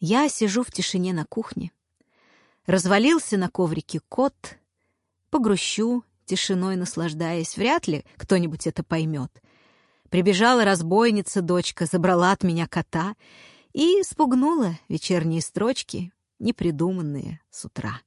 Я сижу в тишине на кухне. Развалился на коврике кот. Погрущу, тишиной наслаждаясь. Вряд ли кто-нибудь это поймет. Прибежала разбойница, дочка, забрала от меня кота и спугнула вечерние строчки, непридуманные с утра.